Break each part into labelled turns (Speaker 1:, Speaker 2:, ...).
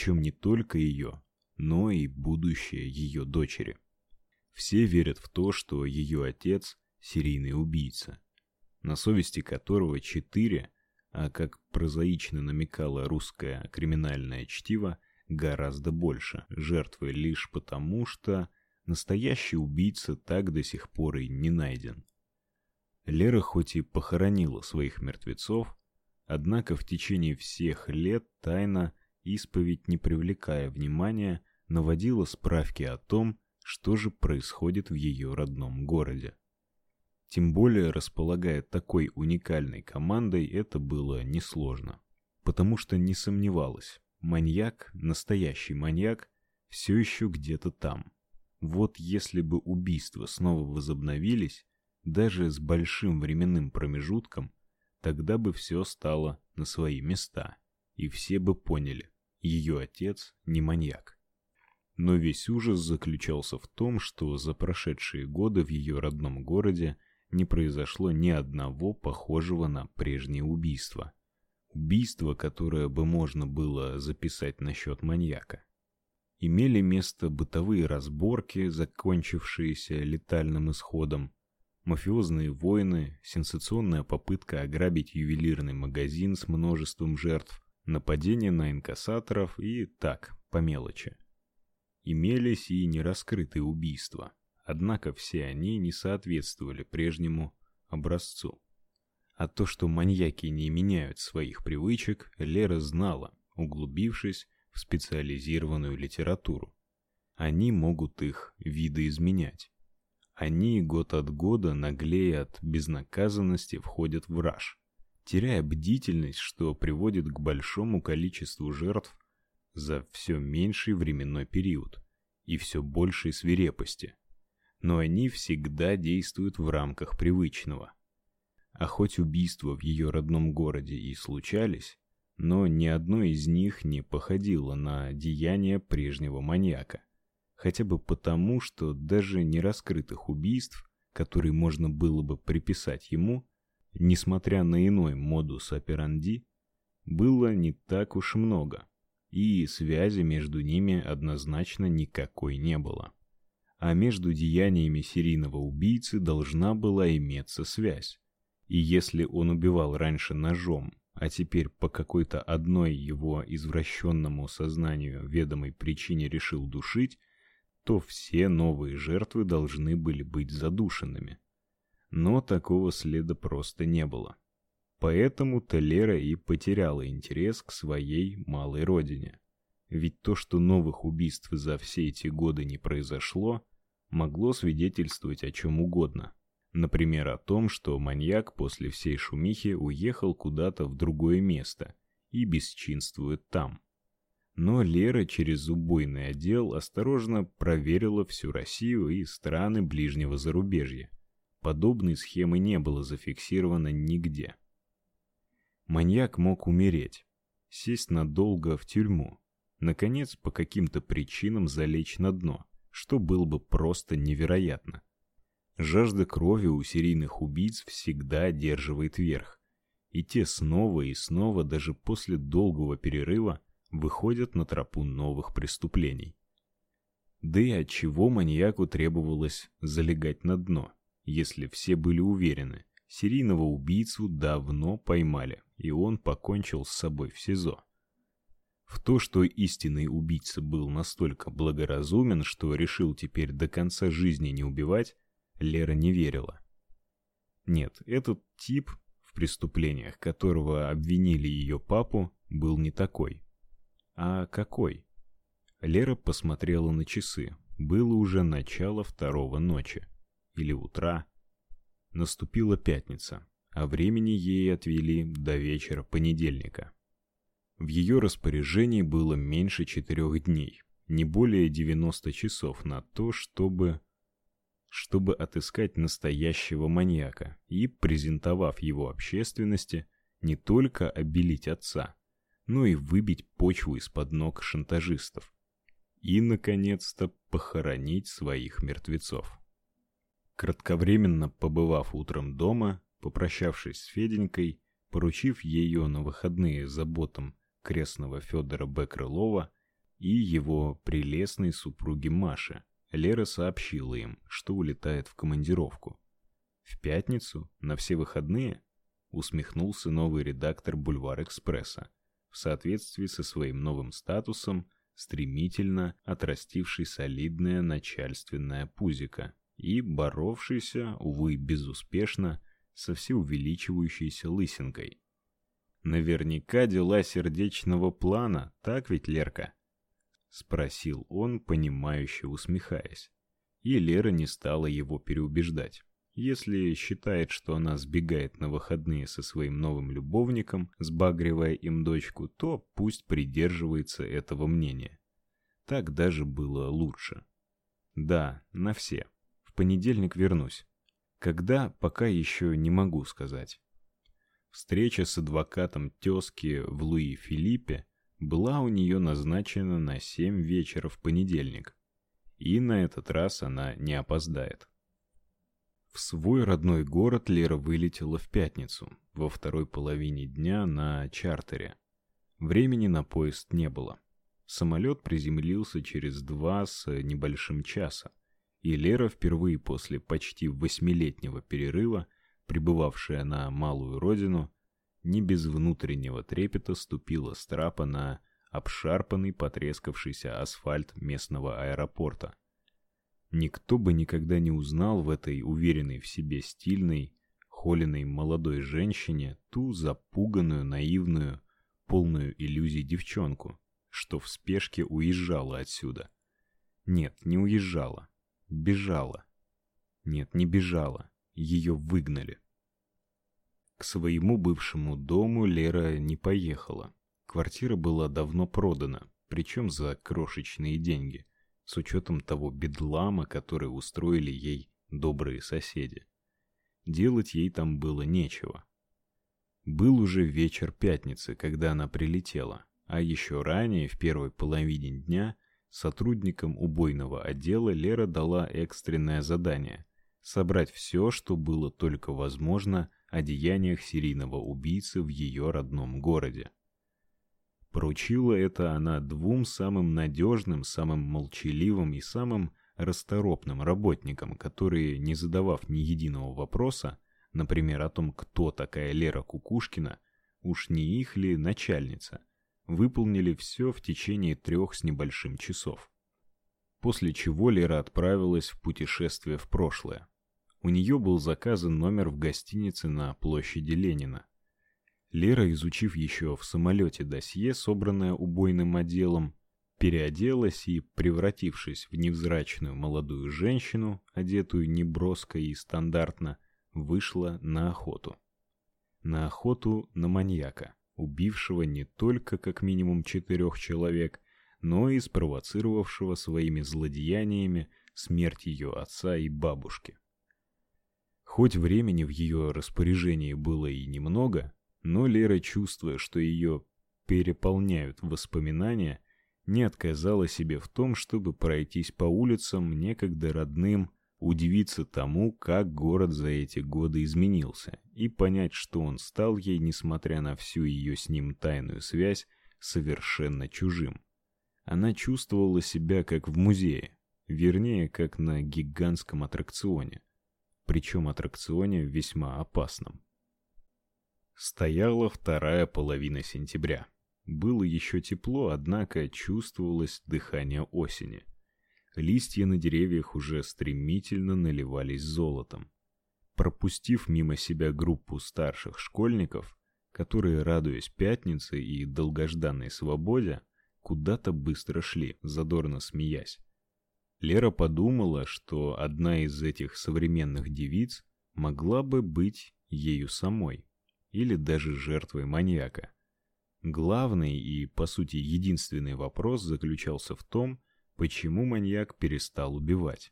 Speaker 1: причем не только ее, но и будущее ее дочери. Все верят в то, что ее отец серийный убийца, на совести которого четыре, а как прозаично намекало русское криминальное чтиво, гораздо больше, жертвы лишь потому, что настоящий убийца так до сих пор и не найден. Лера хоть и похоронила своих мертвецов, однако в течение всех лет тайна исповедь, не привлекая внимания, наводила справки о том, что же происходит в ее родном городе. Тем более, располагая такой уникальной командой, это было несложно, потому что не сомневалась, маньяк, настоящий маньяк, все еще где-то там. Вот если бы убийства снова возобновились, даже с большим временным промежутком, тогда бы все стало на свои места, и все бы поняли, ее отец не маньяк. Но весь ужас заключался в том, что за прошедшие годы в ее родном городе не произошло ни одного похожего на прежнее убийство. Убийство, которое бы можно было записать на счет маньяка. Имели место бытовые разборки, закончившиеся летальным исходом, мафиозные войны, сенсационная попытка ограбить ювелирный магазин с множеством жертв, нападение на инкассаторов и так, по мелочи. Имелись и нераскрытые убийства. Однако все они не соответствовали прежнему образцу. А то, что маньяки не меняют своих привычек, Лера знала, углубившись в специализированную литературу. Они могут их видоизменять. Они год от года наглее от безнаказанности входят в раж, теряя бдительность, что приводит к большому количеству жертв за все меньший временной период и все большей свирепости но они всегда действуют в рамках привычного. А хоть убийства в ее родном городе и случались, но ни одно из них не походило на деяния прежнего маньяка. Хотя бы потому, что даже нераскрытых убийств, которые можно было бы приписать ему, несмотря на иной модус операнди, было не так уж много, и связи между ними однозначно никакой не было а между деяниями серийного убийцы должна была иметься связь. И если он убивал раньше ножом, а теперь по какой-то одной его извращенному сознанию ведомой причине решил душить, то все новые жертвы должны были быть задушенными. Но такого следа просто не было. Поэтому Телера и потеряла интерес к своей малой родине. Ведь то, что новых убийств за все эти годы не произошло, могло свидетельствовать о чем угодно. Например, о том, что маньяк после всей шумихи уехал куда-то в другое место и бесчинствует там. Но Лера через убойный отдел осторожно проверила всю Россию и страны ближнего зарубежья. Подобной схемы не было зафиксировано нигде. Маньяк мог умереть, сесть надолго в тюрьму, наконец по каким-то причинам залечь на дно, что было бы просто невероятно. Жажда крови у серийных убийц всегда одерживает верх, и те снова и снова даже после долгого перерыва выходят на тропу новых преступлений. Да и от чего маньяку требовалось залегать на дно, если все были уверены, серийного убийцу давно поймали, и он покончил с собой в СИЗО. В то, что истинный убийца был настолько благоразумен, что решил теперь до конца жизни не убивать, Лера не верила. Нет, этот тип, в преступлениях которого обвинили ее папу, был не такой. А какой? Лера посмотрела на часы. Было уже начало второго ночи. Или утра. Наступила пятница, а времени ей отвели до вечера понедельника. В ее распоряжении было меньше четырех дней, не более 90 часов на то, чтобы чтобы отыскать настоящего маньяка и, презентовав его общественности, не только обелить отца, но и выбить почву из-под ног шантажистов. И, наконец-то, похоронить своих мертвецов. Кратковременно побывав утром дома, попрощавшись с Феденькой, поручив ее на выходные заботам крестного Федора Б. Крылова, и его прелестной супруге Маше. Лера сообщила им, что улетает в командировку. В пятницу, на все выходные, усмехнулся новый редактор Бульвар Экспресса, в соответствии со своим новым статусом, стремительно отрастивший солидное начальственное пузико и боровшийся, увы, безуспешно, со всеувеличивающейся лысинкой. Наверняка дела сердечного плана, так ведь, Лерка? спросил он, понимающе усмехаясь. И Лера не стала его переубеждать. Если считает, что она сбегает на выходные со своим новым любовником, сбагривая им дочку, то пусть придерживается этого мнения. Так даже было лучше. Да, на все. В понедельник вернусь. Когда, пока еще не могу сказать. Встреча с адвокатом тёзки в Луи Филиппе была у нее назначена на семь вечера в понедельник. И на этот раз она не опоздает. В свой родной город Лера вылетела в пятницу, во второй половине дня на чартере. Времени на поезд не было. Самолет приземлился через два с небольшим часа, и Лера впервые после почти восьмилетнего перерыва прибывавшая на малую родину, не без внутреннего трепета ступила с трапа на обшарпанный, потрескавшийся асфальт местного аэропорта. Никто бы никогда не узнал в этой уверенной в себе стильной, холеной молодой женщине ту запуганную, наивную, полную иллюзий девчонку, что в спешке уезжала отсюда. Нет, не уезжала, бежала. Нет, не бежала, ее выгнали. К своему бывшему дому Лера не поехала. Квартира была давно продана, причем за крошечные деньги, с учетом того бедлама, который устроили ей добрые соседи. Делать ей там было нечего. Был уже вечер пятницы, когда она прилетела, а еще ранее, в первой половине дня, сотрудникам убойного отдела Лера дала экстренное задание собрать все, что было только возможно о деяниях серийного убийцы в ее родном городе. Поручила это она двум самым надежным, самым молчаливым и самым расторопным работникам, которые, не задавав ни единого вопроса, например, о том, кто такая Лера Кукушкина, уж не их ли начальница, выполнили все в течение трех с небольшим часов. После чего Лера отправилась в путешествие в прошлое. У нее был заказан номер в гостинице на площади Ленина. Лера, изучив еще в самолете досье, собранное убойным отделом, переоделась и, превратившись в невзрачную молодую женщину, одетую неброско и стандартно, вышла на охоту. На охоту на маньяка, убившего не только как минимум четырех человек, но и спровоцировавшего своими злодеяниями смерть ее отца и бабушки. Хоть времени в ее распоряжении было и немного, но Лера, чувствуя, что ее переполняют воспоминания, не отказала себе в том, чтобы пройтись по улицам некогда родным, удивиться тому, как город за эти годы изменился, и понять, что он стал ей, несмотря на всю ее с ним тайную связь, совершенно чужим. Она чувствовала себя как в музее, вернее, как на гигантском аттракционе причем аттракционе весьма опасном. Стояла вторая половина сентября. Было еще тепло, однако чувствовалось дыхание осени. Листья на деревьях уже стремительно наливались золотом. Пропустив мимо себя группу старших школьников, которые, радуясь пятнице и долгожданной свободе, куда-то быстро шли, задорно смеясь. Лера подумала, что одна из этих современных девиц могла бы быть ею самой или даже жертвой маньяка. Главный и, по сути, единственный вопрос заключался в том, почему маньяк перестал убивать.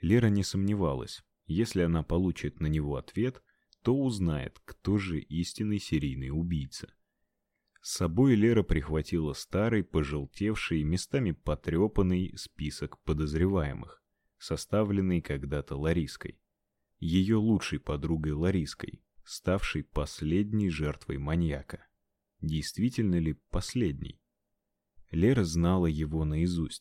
Speaker 1: Лера не сомневалась, если она получит на него ответ, то узнает, кто же истинный серийный убийца. С собой Лера прихватила старый, пожелтевший, местами потрепанный список подозреваемых, составленный когда-то Лариской, ее лучшей подругой Лариской, ставшей последней жертвой маньяка. Действительно ли последней? Лера знала его наизусть.